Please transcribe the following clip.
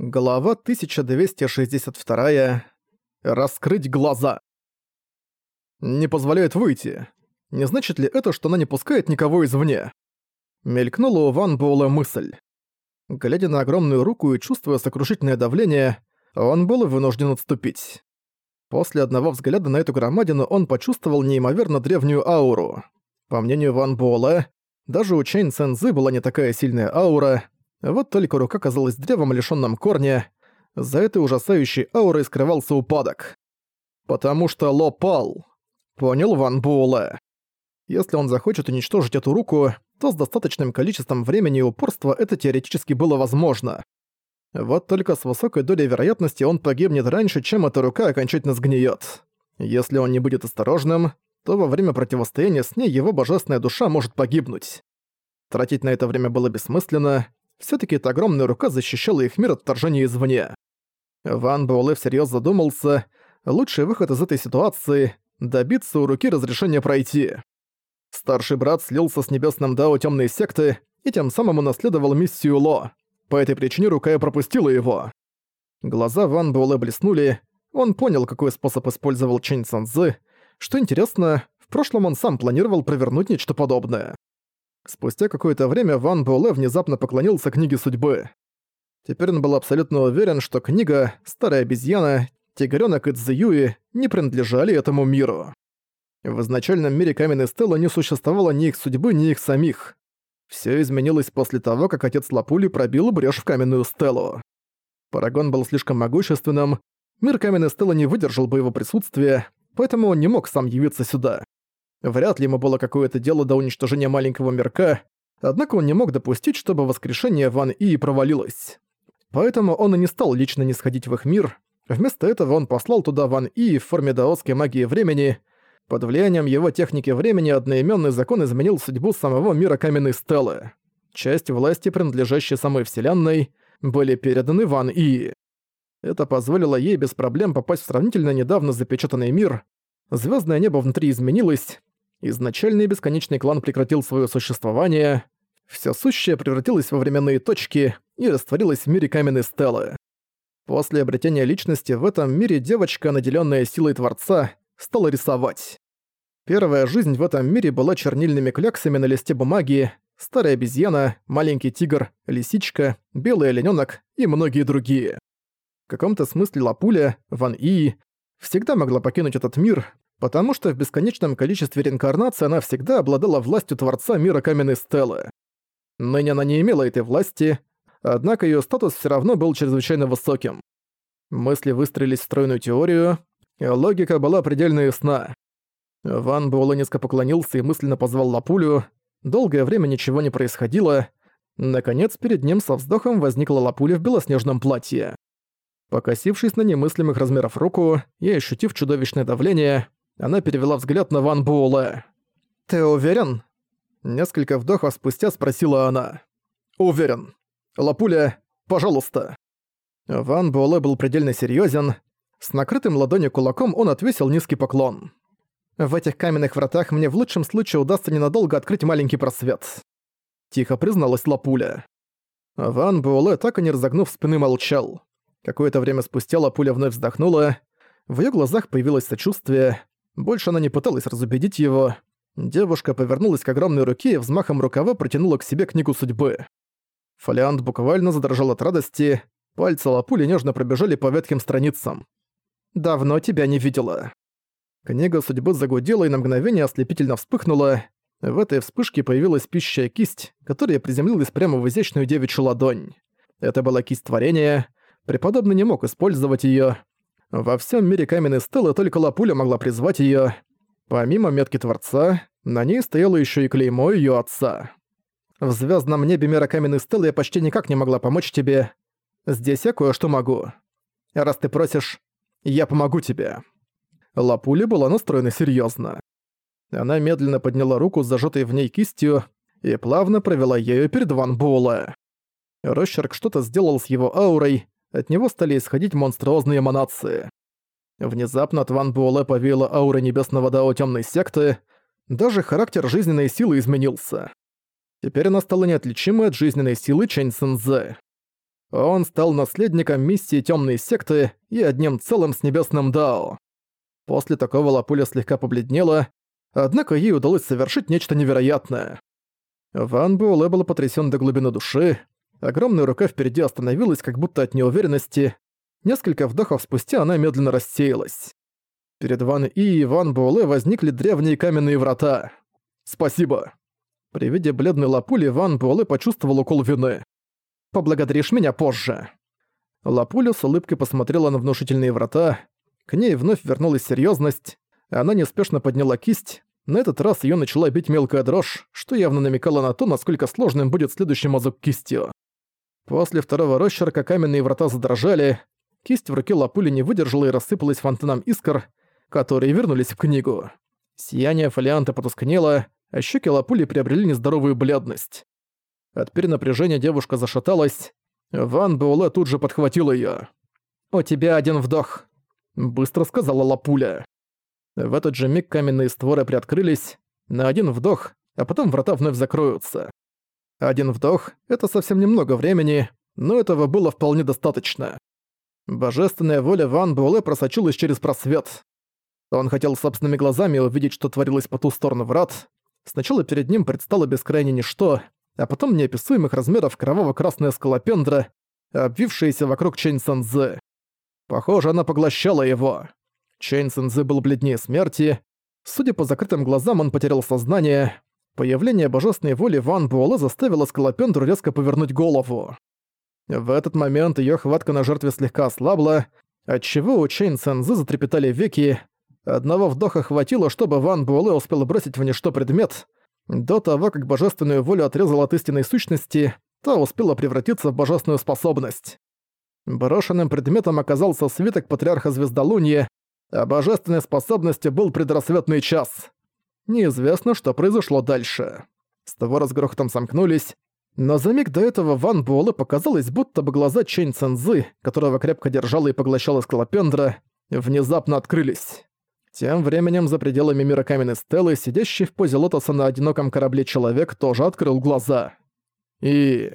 Глава 1262. Раскрыть глаза. Не позволяет выйти. Не значит ли это, что она не пускает никого извне? Мелькнула у Ван Буэлэ мысль. Глядя на огромную руку и чувствуя сокрушительное давление, он был вынужден отступить. После одного взгляда на эту громадину он почувствовал неимоверно древнюю ауру. По мнению Ван Буэлэ, даже у Чэнь Цэнзы была не такая сильная аура, вот только рука казалась древом, лишённым корня. За этой ужасающей аурой скрывался упадок. Потому что Ло пал. Понял Ван Буэлэ. Если он захочет уничтожить эту руку, то с достаточным количеством времени и упорства это теоретически было возможно. Вот только с высокой долей вероятности он погибнет раньше, чем эта рука окончательно сгниет. Если он не будет осторожным, то во время противостояния с ней его божественная душа может погибнуть. Тратить на это время было бессмысленно, Всё-таки эта огромная рука защищала их мир от вторжения извне. Ван Буэлэ всерьёз задумался, лучший выход из этой ситуации — добиться у руки разрешения пройти. Старший брат слился с небесным Дао Тёмной Секты и тем самым унаследовал миссию Ло. По этой причине рука и пропустила его. Глаза Ван Буэлэ блеснули, он понял, какой способ использовал Чэнь Цанзы. Что интересно, в прошлом он сам планировал провернуть нечто подобное. Спустя какое-то время Ван Буэлэ внезапно поклонился книге судьбы. Теперь он был абсолютно уверен, что книга «Старая обезьяна», «Тигрёнок» и «Цзюи» не принадлежали этому миру. В изначальном мире каменной стелы не существовало ни их судьбы, ни их самих. Всё изменилось после того, как отец Лапули пробил брешь в каменную стелу. Парагон был слишком могущественным, мир каменной стелы не выдержал бы его присутствия, поэтому он не мог сам явиться сюда. Вряд ли ему было какое-то дело до уничтожения маленького мирка, однако он не мог допустить, чтобы воскрешение Ван И провалилось. Поэтому он и не стал лично не сходить в их мир. Вместо этого он послал туда Ван И в форме даосской магии времени. Под влиянием его техники времени одноименный закон изменил судьбу самого мира каменной стелы. Часть власти, принадлежащей самой Вселенной, были переданы Ван И. Это позволило ей без проблем попасть в сравнительно недавно запечатанный мир. Звездное небо внутри изменилось, Изначальный бесконечный клан прекратил свое существование, все сущее превратилось во временные точки и растворилось в мире каменной стелы. После обретения личности в этом мире девочка, наделенная силой Творца, стала рисовать. Первая жизнь в этом мире была чернильными кляксами на листе бумаги, старая обезьяна, маленький тигр, лисичка, белый оленёнок и многие другие. В каком-то смысле Лапуля, Ван И, всегда могла покинуть этот мир, потому что в бесконечном количестве реинкарнаций она всегда обладала властью Творца мира Каменной Стелы. Ныне она не имела этой власти, однако её статус всё равно был чрезвычайно высоким. Мысли выстроились в стройную теорию, логика была предельно ясна. Ван Буэлэ низко поклонился и мысленно позвал Лапулю. Долгое время ничего не происходило. Наконец, перед ним со вздохом возникла Лапуля в белоснежном платье. Покосившись на немыслимых размеров руку и ощутив чудовищное давление, она перевела взгляд на Ван Буэлэ. «Ты уверен?» Несколько вдохов спустя спросила она. «Уверен. Лапуля, пожалуйста». Ван Буэлэ был предельно серьёзен. С накрытым ладонью кулаком он отвесил низкий поклон. «В этих каменных вратах мне в лучшем случае удастся ненадолго открыть маленький просвет», — тихо призналась Лапуля. Ван Буэлэ, так и не разогнув спины, молчал. Какое-то время спустя Лапуля вновь вздохнула. В её глазах появилось сочувствие. Больше она не пыталась разубедить его. Девушка повернулась к огромной руке и взмахом рукава протянула к себе книгу судьбы. Фолиант буквально задрожал от радости, пальцы лапули нежно пробежали по ветхим страницам. «Давно тебя не видела». Книга судьбы загудела и на мгновение ослепительно вспыхнула. В этой вспышке появилась пищая кисть, которая приземлилась прямо в изящную девичью ладонь. Это была кисть творения. Преподобный не мог использовать её, во всем мире каменной стелы только Лапуля могла призвать ее. Помимо метки Творца, на ней стояло еще и клеймо ее отца. В звездном небе мира каменной стелы я почти никак не могла помочь тебе. Здесь я кое-что могу. Раз ты просишь, я помогу тебе. Лапуля была настроена серьезно. Она медленно подняла руку с зажатой в ней кистью и плавно провела ею перед Ван Буэлэ. Рощерк что-то сделал с его аурой, от него стали исходить монструозные эманации. Внезапно от Ван Буэлэ повеяла аура небесного дао темной секты, даже характер жизненной силы изменился. Теперь она стала неотличимой от жизненной силы Чэнь Цинзэ. Он стал наследником миссии Темной секты и одним целым с Небесным Дао. После такого Лапуля слегка побледнела, однако ей удалось совершить нечто невероятное. Ван Буэлэ был потрясен до глубины души, огромная рука впереди остановилась, как будто от неуверенности. Несколько вдохов спустя она медленно рассеялась. Перед Ван И и Ван Буэлэ возникли древние каменные врата. «Спасибо». При виде бледной лапули Ван Буэлэ почувствовал укол вины. «Поблагодаришь меня позже». Лапуля с улыбкой посмотрела на внушительные врата, к ней вновь вернулась серьезность. Она неспешно подняла кисть. На этот раз ее начала бить мелкая дрожь, что явно намекало на то, насколько сложным будет следующий мазок кистью. После второго росчерка каменные врата задрожали. Кисть в руке Лапули не выдержала и рассыпалась фонтаном искр, которые вернулись в книгу. Сияние фолианта потускнело, а щеки Лапули приобрели нездоровую бледность. От перенапряжения девушка зашаталась. Ван Буэлэ тут же подхватил ее. «У тебя один вдох», быстро сказала Лапуля. В этот же миг каменные створы приоткрылись на один вдох, а потом врата вновь закроются. Один вдох — это совсем немного времени, но этого было вполне достаточно. Божественная воля Ван Буэлэ просочилась через просвет. Он хотел собственными глазами увидеть, что творилось по ту сторону врат. Сначала перед ним предстало бескрайнее ничто, а потом неописуемых размеров кроваво-красная скалопендра, обвившаяся вокруг Чэнь Сэнзэ. Похоже, она поглощала его. Чейн Сензы был бледнее смерти. Судя по закрытым глазам, он потерял сознание. Появление божественной воли Ван Буэлэ заставило Скалопендру резко повернуть голову. В этот момент ее хватка на жертве слегка ослабла, отчего у Чейн Сензы затрепетали веки. Одного вдоха хватило, чтобы Ван Буэлэ успел бросить в ничто предмет. До того, как божественную волю отрезал от истинной сущности, та успела превратиться в божественную способность. Брошенным предметом оказался свиток Патриарха Звездолуния, а божественной способностью был предрассветный час. Неизвестно, что произошло дальше. Створа с грохотом сомкнулись, но за миг до этого Ван Буэлэ показалось, будто бы глаза Чэнь Цэнзы, которого крепко держала и поглощала скалопендра, внезапно открылись. Тем временем за пределами мира каменной стелы, сидящий в позе лотоса на одиноком корабле человек, тоже открыл глаза. И...